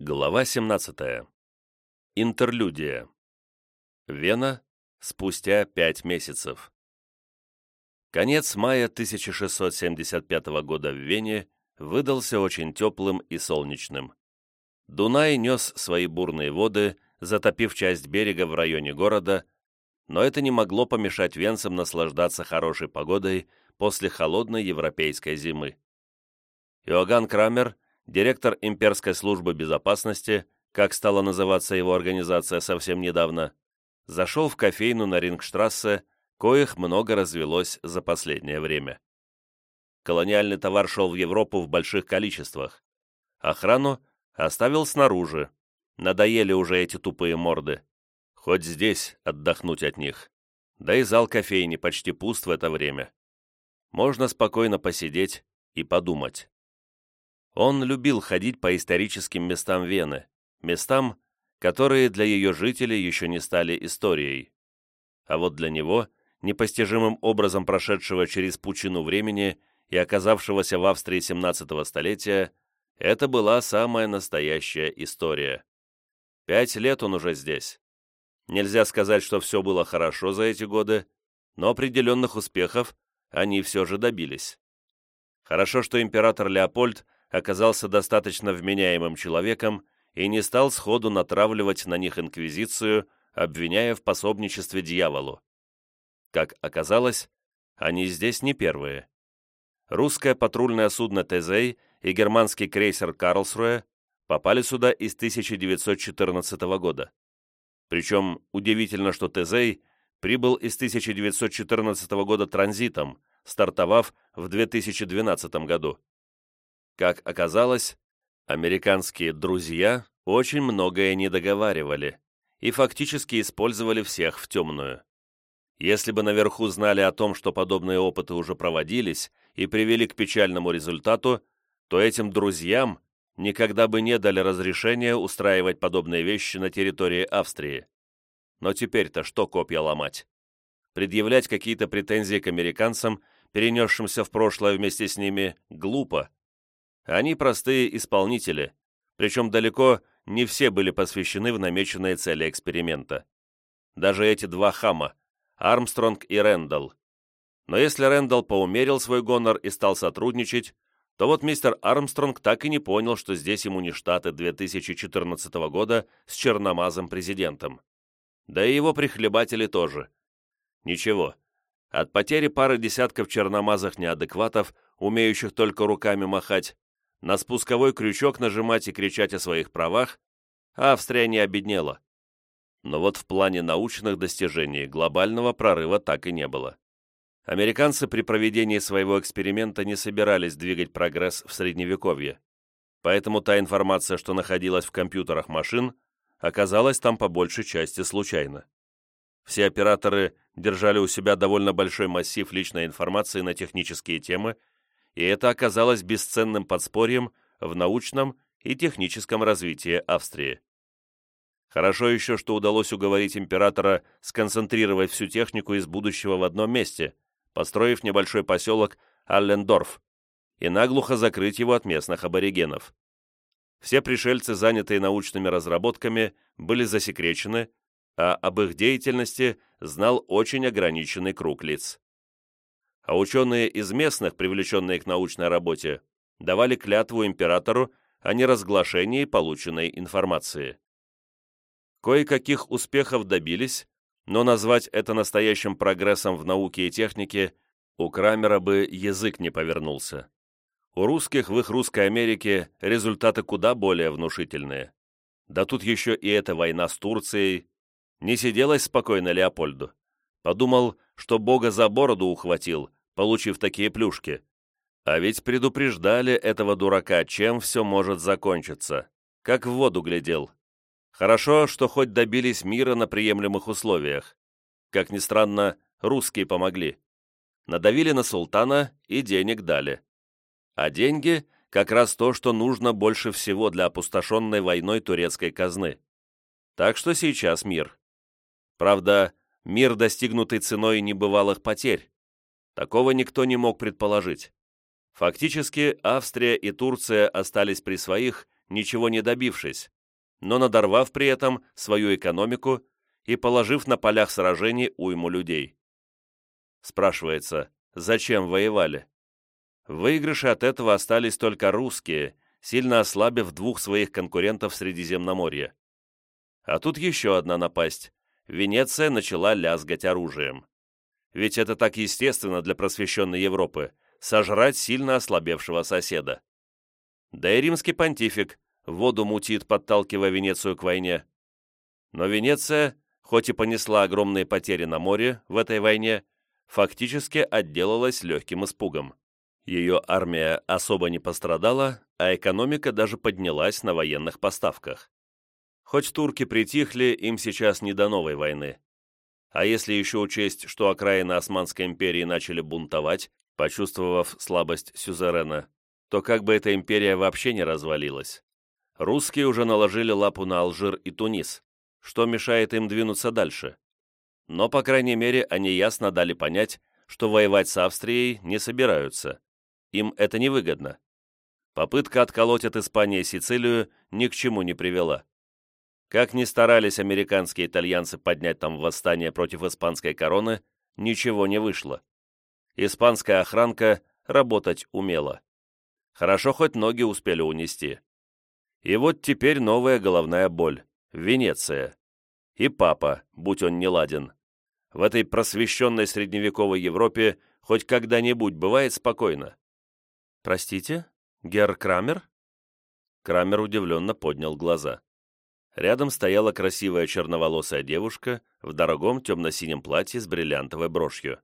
Глава 17. Интерлюдия. Вена спустя пять месяцев. Конец мая 1675 года в Вене выдался очень теплым и солнечным. Дунай нес свои бурные воды, затопив часть берега в районе города, но это не могло помешать венцам наслаждаться хорошей погодой после холодной европейской зимы. Иоганн Крамер – директор имперской службы безопасности, как стала называться его организация совсем недавно, зашел в кофейну на Рингштрассе, коих много развелось за последнее время. Колониальный товар шел в Европу в больших количествах. Охрану оставил снаружи. Надоели уже эти тупые морды. Хоть здесь отдохнуть от них. Да и зал кофейни почти пуст в это время. Можно спокойно посидеть и подумать. Он любил ходить по историческим местам Вены, местам, которые для ее жителей еще не стали историей. А вот для него, непостижимым образом прошедшего через пучину времени и оказавшегося в Австрии 17-го столетия, это была самая настоящая история. Пять лет он уже здесь. Нельзя сказать, что все было хорошо за эти годы, но определенных успехов они все же добились. Хорошо, что император Леопольд – оказался достаточно вменяемым человеком и не стал сходу натравливать на них инквизицию, обвиняя в пособничестве дьяволу. Как оказалось, они здесь не первые. Русское патрульное судно «Тезей» и германский крейсер «Карлсруэ» попали сюда из 1914 года. Причем удивительно, что «Тезей» прибыл из 1914 года транзитом, стартовав в 2012 году. Как оказалось, американские друзья очень многое не договаривали и фактически использовали всех в темную. Если бы наверху знали о том, что подобные опыты уже проводились и привели к печальному результату, то этим друзьям никогда бы не дали разрешения устраивать подобные вещи на территории Австрии. Но теперь-то что копья ломать? Предъявлять какие-то претензии к американцам, перенесшимся в прошлое вместе с ними, глупо. Они простые исполнители, причем далеко не все были посвящены в намеченные цели эксперимента. Даже эти два хама, Армстронг и Рэндалл. Но если Рэндалл поумерил свой гонор и стал сотрудничать, то вот мистер Армстронг так и не понял, что здесь ему не штаты 2014 года с черномазым президентом. Да и его прихлебатели тоже. Ничего, от потери пары десятков черномазых неадекватов, умеющих только руками махать, на спусковой крючок нажимать и кричать о своих правах, Австрия не обеднела. Но вот в плане научных достижений глобального прорыва так и не было. Американцы при проведении своего эксперимента не собирались двигать прогресс в Средневековье. Поэтому та информация, что находилась в компьютерах машин, оказалась там по большей части случайно. Все операторы держали у себя довольно большой массив личной информации на технические темы и это оказалось бесценным подспорьем в научном и техническом развитии Австрии. Хорошо еще, что удалось уговорить императора сконцентрировать всю технику из будущего в одном месте, построив небольшой поселок Аллендорф, и наглухо закрыть его от местных аборигенов. Все пришельцы, занятые научными разработками, были засекречены, а об их деятельности знал очень ограниченный круг лиц а ученые из местных, привлеченные к научной работе, давали клятву императору о неразглашении полученной информации. Кое-каких успехов добились, но назвать это настоящим прогрессом в науке и технике у Крамера бы язык не повернулся. У русских в их русской Америке результаты куда более внушительные. Да тут еще и эта война с Турцией. Не сиделось спокойно Леопольду. Подумал, что Бога за бороду ухватил, получив такие плюшки. А ведь предупреждали этого дурака, чем все может закончиться. Как в воду глядел. Хорошо, что хоть добились мира на приемлемых условиях. Как ни странно, русские помогли. Надавили на султана и денег дали. А деньги – как раз то, что нужно больше всего для опустошенной войной турецкой казны. Так что сейчас мир. Правда, мир, достигнутый ценой небывалых потерь. Такого никто не мог предположить. Фактически, Австрия и Турция остались при своих, ничего не добившись, но надорвав при этом свою экономику и положив на полях сражений уйму людей. Спрашивается, зачем воевали? В от этого остались только русские, сильно ослабив двух своих конкурентов в Средиземноморье. А тут еще одна напасть. Венеция начала лязгать оружием. Ведь это так естественно для просвещенной Европы – сожрать сильно ослабевшего соседа. Да и римский понтифик воду мутит, подталкивая Венецию к войне. Но Венеция, хоть и понесла огромные потери на море в этой войне, фактически отделалась легким испугом. Ее армия особо не пострадала, а экономика даже поднялась на военных поставках. Хоть турки притихли, им сейчас не до новой войны. А если еще учесть, что окраины Османской империи начали бунтовать, почувствовав слабость сюзерена, то как бы эта империя вообще не развалилась. Русские уже наложили лапу на Алжир и Тунис, что мешает им двинуться дальше. Но, по крайней мере, они ясно дали понять, что воевать с Австрией не собираются. Им это невыгодно. Попытка отколоть от Испании Сицилию ни к чему не привела. Как ни старались американские и итальянцы поднять там восстание против испанской короны, ничего не вышло. Испанская охранка работать умела. Хорошо хоть ноги успели унести. И вот теперь новая головная боль. Венеция. И папа, будь он не ладен. В этой просвещенной средневековой Европе хоть когда-нибудь бывает спокойно. «Простите, Герр Крамер?» Крамер удивленно поднял глаза. Рядом стояла красивая черноволосая девушка в дорогом темно-синем платье с бриллиантовой брошью.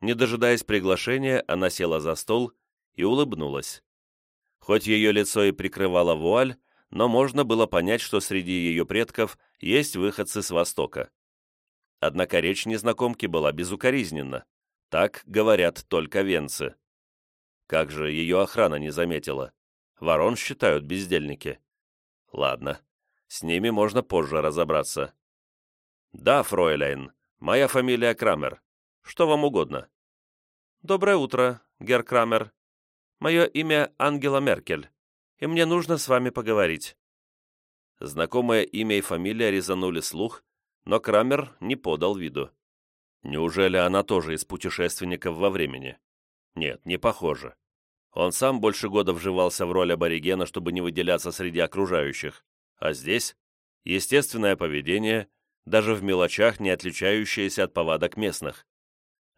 Не дожидаясь приглашения, она села за стол и улыбнулась. Хоть ее лицо и прикрывала вуаль, но можно было понять, что среди ее предков есть выходцы с Востока. Однако речь незнакомки была безукоризненна. Так говорят только венцы. Как же ее охрана не заметила? Ворон считают бездельники. Ладно, с ними можно позже разобраться. Да, фройляйн, моя фамилия Крамер. Что вам угодно? Доброе утро, гер Крамер. Мое имя Ангела Меркель, и мне нужно с вами поговорить». Знакомое имя и фамилия резанули слух, но Крамер не подал виду. Неужели она тоже из путешественников во времени? Нет, не похоже. Он сам больше года вживался в роль аборигена, чтобы не выделяться среди окружающих. А здесь естественное поведение, даже в мелочах не отличающееся от повадок местных.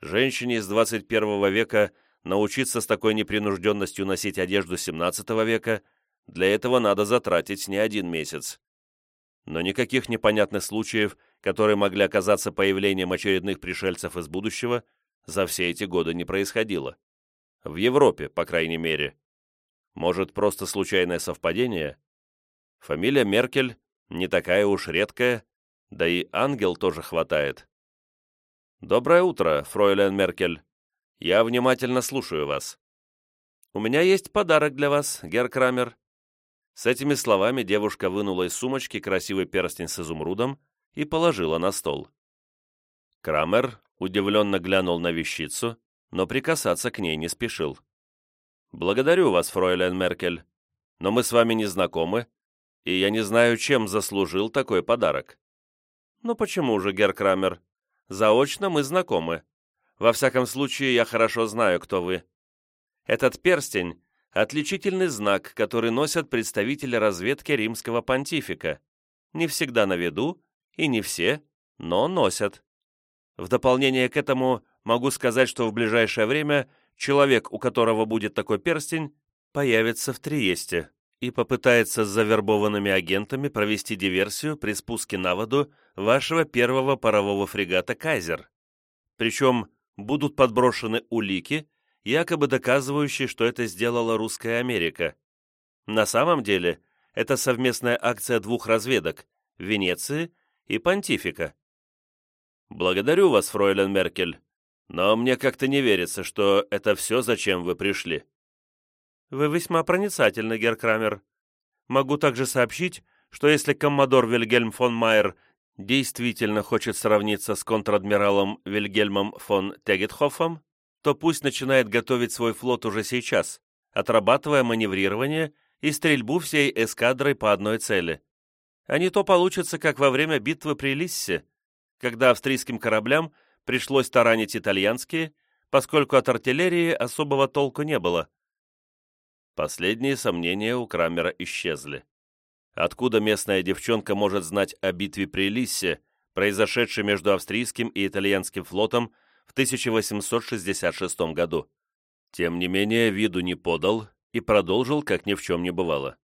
Женщине из 21 века научиться с такой непринужденностью носить одежду 17 века, для этого надо затратить не один месяц. Но никаких непонятных случаев, которые могли оказаться появлением очередных пришельцев из будущего, за все эти годы не происходило. В Европе, по крайней мере. Может, просто случайное совпадение? Фамилия Меркель не такая уж редкая, да и ангел тоже хватает. «Доброе утро, фройлен Меркель», я внимательно слушаю вас. У меня есть подарок для вас, Герр Крамер». С этими словами девушка вынула из сумочки красивый перстень с изумрудом и положила на стол. Крамер удивленно глянул на вещицу, но прикасаться к ней не спешил. «Благодарю вас, фройлен Меркель, но мы с вами не знакомы, и я не знаю, чем заслужил такой подарок». «Ну почему же, Герр Крамер? Заочно мы знакомы. Во всяком случае, я хорошо знаю, кто вы. Этот перстень — отличительный знак, который носят представители разведки римского понтифика. Не всегда на виду, и не все, но носят. В дополнение к этому могу сказать, что в ближайшее время человек, у которого будет такой перстень, появится в Триесте и попытается с завербованными агентами провести диверсию при спуске на воду вашего первого парового фрегата «Кайзер». Причем будут подброшены улики, якобы доказывающие, что это сделала русская Америка. На самом деле, это совместная акция двух разведок – Венеции и Понтифика. Благодарю вас, фройлен Меркель, но мне как-то не верится, что это все, зачем вы пришли. Вы весьма проницательны, Герр Крамер. Могу также сообщить, что если коммодор Вильгельм фон Майер действительно хочет сравниться с контр-адмиралом Вильгельмом фон Тегетхофом, то пусть начинает готовить свой флот уже сейчас, отрабатывая маневрирование и стрельбу всей эскадрой по одной цели. А не то получится, как во время битвы при Лиссе, когда австрийским кораблям пришлось таранить итальянские, поскольку от артиллерии особого толку не было. Последние сомнения у Крамера исчезли. Откуда местная девчонка может знать о битве при Лиссе, произошедшей между австрийским и итальянским флотом в 1866 году? Тем не менее, виду не подал и продолжил, как ни в чем не бывало.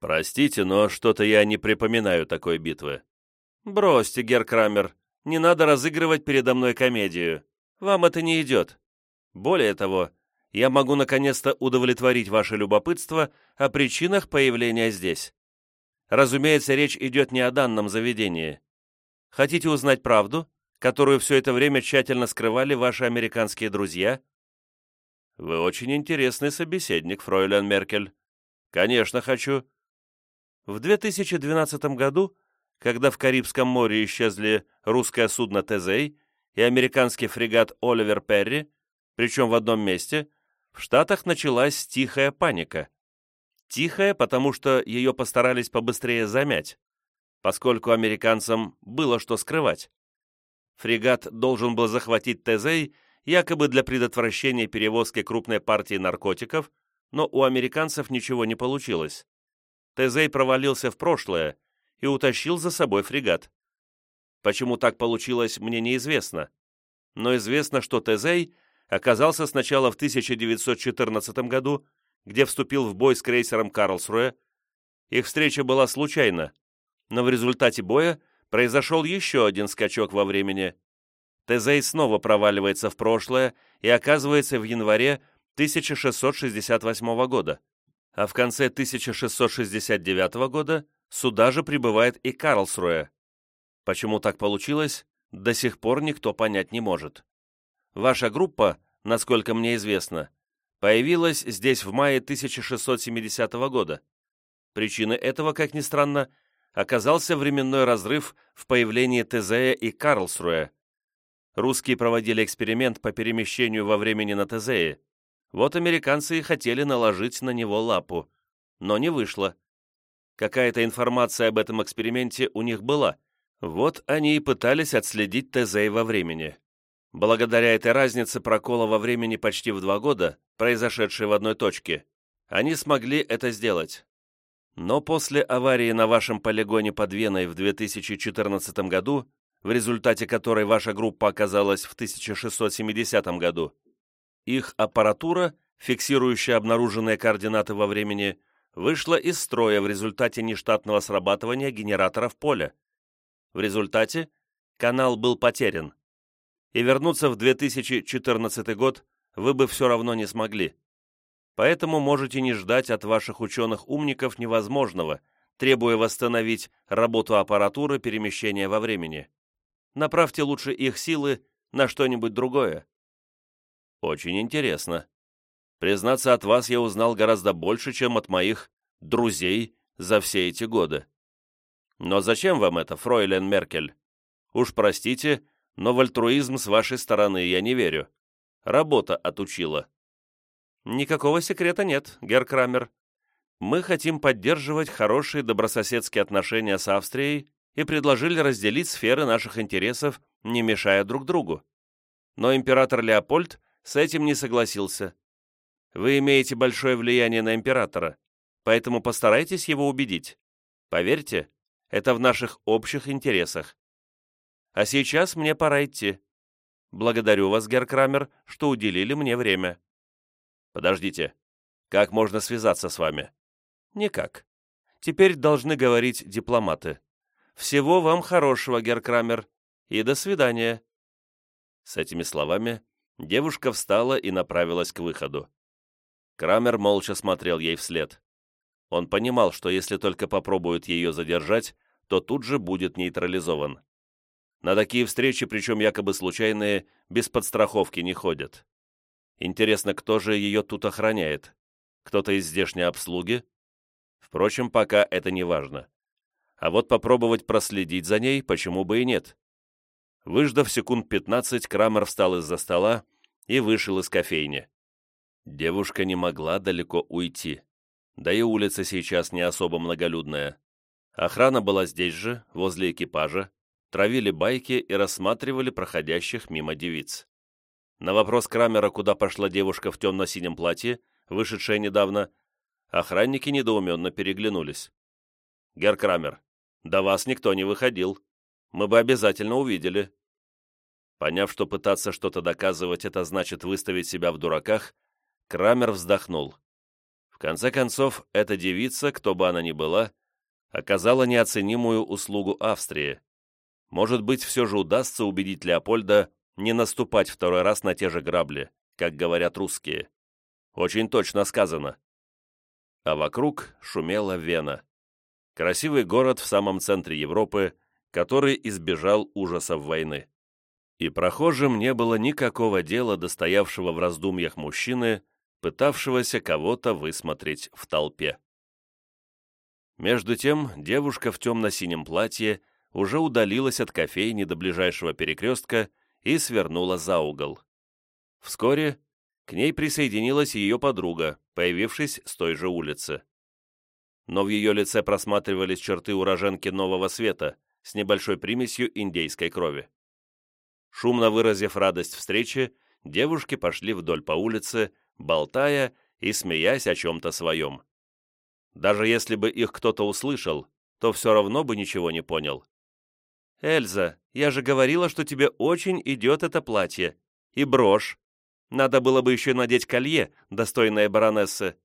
«Простите, но что-то я не припоминаю такой битвы». «Бросьте, Герр Крамер, не надо разыгрывать передо мной комедию. Вам это не идет. Более того, я могу наконец-то удовлетворить ваше любопытство о причинах появления здесь. Разумеется, речь идет не о данном заведении. Хотите узнать правду, которую все это время тщательно скрывали ваши американские друзья?» «Вы очень интересный собеседник, фройлен Меркель». «Конечно, хочу». В 2012 году, когда в Карибском море исчезли русское судно «Тезей» и американский фрегат «Оливер Перри», причем в одном месте, в Штатах началась тихая паника. Тихая, потому что ее постарались побыстрее замять, поскольку американцам было что скрывать. Фрегат должен был захватить Тезей якобы для предотвращения перевозки крупной партии наркотиков, но у американцев ничего не получилось. Тезей провалился в прошлое и утащил за собой фрегат. Почему так получилось, мне неизвестно. Но известно, что Тезей оказался сначала в 1914 году, где вступил в бой с крейсером «Карлсруэ». Их встреча была случайна, но в результате боя произошел еще один скачок во времени. Тезей снова проваливается в прошлое и оказывается в январе 1668 года, а в конце 1669 года сюда же прибывает и Карлсруэ. Почему так получилось, до сих пор никто понять не может. Ваша группа, насколько мне известно, появилась здесь в мае 1670 года. Причиной этого, как ни странно, оказался временной разрыв в появлении Тезея и Карлсруэ, Русские проводили эксперимент по перемещению во времени на Тезее. Вот американцы и хотели наложить на него лапу. Но не вышло. Какая-то информация об этом эксперименте у них была. Вот они и пытались отследить Тезей во времени. Благодаря этой разнице прокола во времени почти в два года, произошедшей в одной точке, они смогли это сделать. Но после аварии на вашем полигоне под Веной в 2014 году в результате которой ваша группа оказалась в 1670 году, их аппаратура, фиксирующая обнаруженные координаты во времени, вышла из строя в результате нештатного срабатывания генераторов поля. В результате канал был потерян. И вернуться в 2014 год вы бы все равно не смогли. Поэтому можете не ждать от ваших ученых-умников невозможного, требуя восстановить работу аппаратуры перемещения во времени. Направьте лучше их силы на что-нибудь другое». «Очень интересно. Признаться, от вас я узнал гораздо больше, чем от моих друзей за все эти годы. Но зачем вам это, фройлен Меркель? Уж простите, но в альтруизм с вашей стороны я не верю. Работа отучила». «Никакого секрета нет, Герр Крамер. Мы хотим поддерживать хорошие добрососедские отношения с Австрией и предложили разделить сферы наших интересов, не мешая друг другу. Но император Леопольд с этим не согласился. Вы имеете большое влияние на императора, поэтому постарайтесь его убедить. Поверьте, это в наших общих интересах. А сейчас мне пора идти. Благодарю вас, Герр Крамер, что уделили мне время. Подождите, как можно связаться с вами? Никак. Теперь должны говорить дипломаты. Всего вам хорошего, Геркрамер, и до свидания». С этими словами девушка встала и направилась к выходу. Крамер молча смотрел ей вслед. Он понимал, что если только попробует ее задержать, то тут же будет нейтрализован. На такие встречи, причем якобы случайные, без подстраховки не ходят. Интересно, кто же ее тут охраняет? Кто-то из здешней обслуги? Впрочем, пока это не важно а вот попробовать проследить за ней почему бы и нет. Выждав секунд пятнадцать, Крамер встал из-за стола и вышел из кофейни. Девушка не могла далеко уйти. Да и улица сейчас не особо многолюдная. Охрана была здесь же, возле экипажа, травили байки и рассматривали проходящих мимо девиц. На вопрос Крамера, куда пошла девушка в темно-синем платье, вышедшая недавно, охранники недоуменно переглянулись. «Герр Крамер, до вас никто не выходил. Мы бы обязательно увидели». Поняв, что пытаться что-то доказывать, это значит выставить себя в дураках, Крамер вздохнул. В конце концов, эта девица, кто бы она ни была, оказала неоценимую услугу Австрии. Может быть, все же удастся убедить Леопольда не наступать второй раз на те же грабли, как говорят русские. Очень точно сказано. А вокруг шумела Вена. Красивый город в самом центре Европы, который избежал ужасов войны. И прохожим не было никакого дела до стоявшего в раздумьях мужчины, пытавшегося кого-то высмотреть в толпе. Между тем девушка в темно-синем платье уже удалилась от кофейни до ближайшего перекрестка и свернула за угол. Вскоре к ней присоединилась ее подруга, появившись с той же улицы. Но в ее лице просматривались черты уроженки нового света с небольшой примесью индейской крови. Шумно выразив радость встречи, девушки пошли вдоль по улице, болтая и смеясь о чем-то своем. Даже если бы их кто-то услышал, то все равно бы ничего не понял. «Эльза, я же говорила, что тебе очень идет это платье. И брошь. Надо было бы еще надеть колье, достойное баронессы».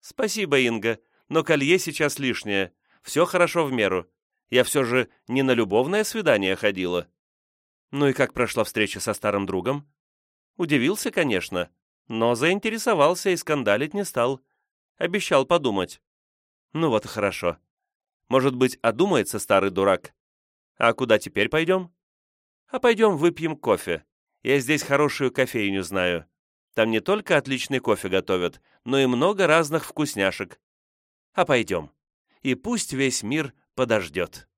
«Спасибо, Инга, но колье сейчас лишнее. Все хорошо в меру. Я все же не на любовное свидание ходила». «Ну и как прошла встреча со старым другом?» «Удивился, конечно, но заинтересовался и скандалить не стал. Обещал подумать». «Ну вот и хорошо. Может быть, одумается старый дурак, а куда теперь пойдем? А пойдем выпьем кофе. Я здесь хорошую кофейню знаю. Там не только отличный кофе готовят, но и много разных вкусняшек. А пойдем. И пусть весь мир подождет.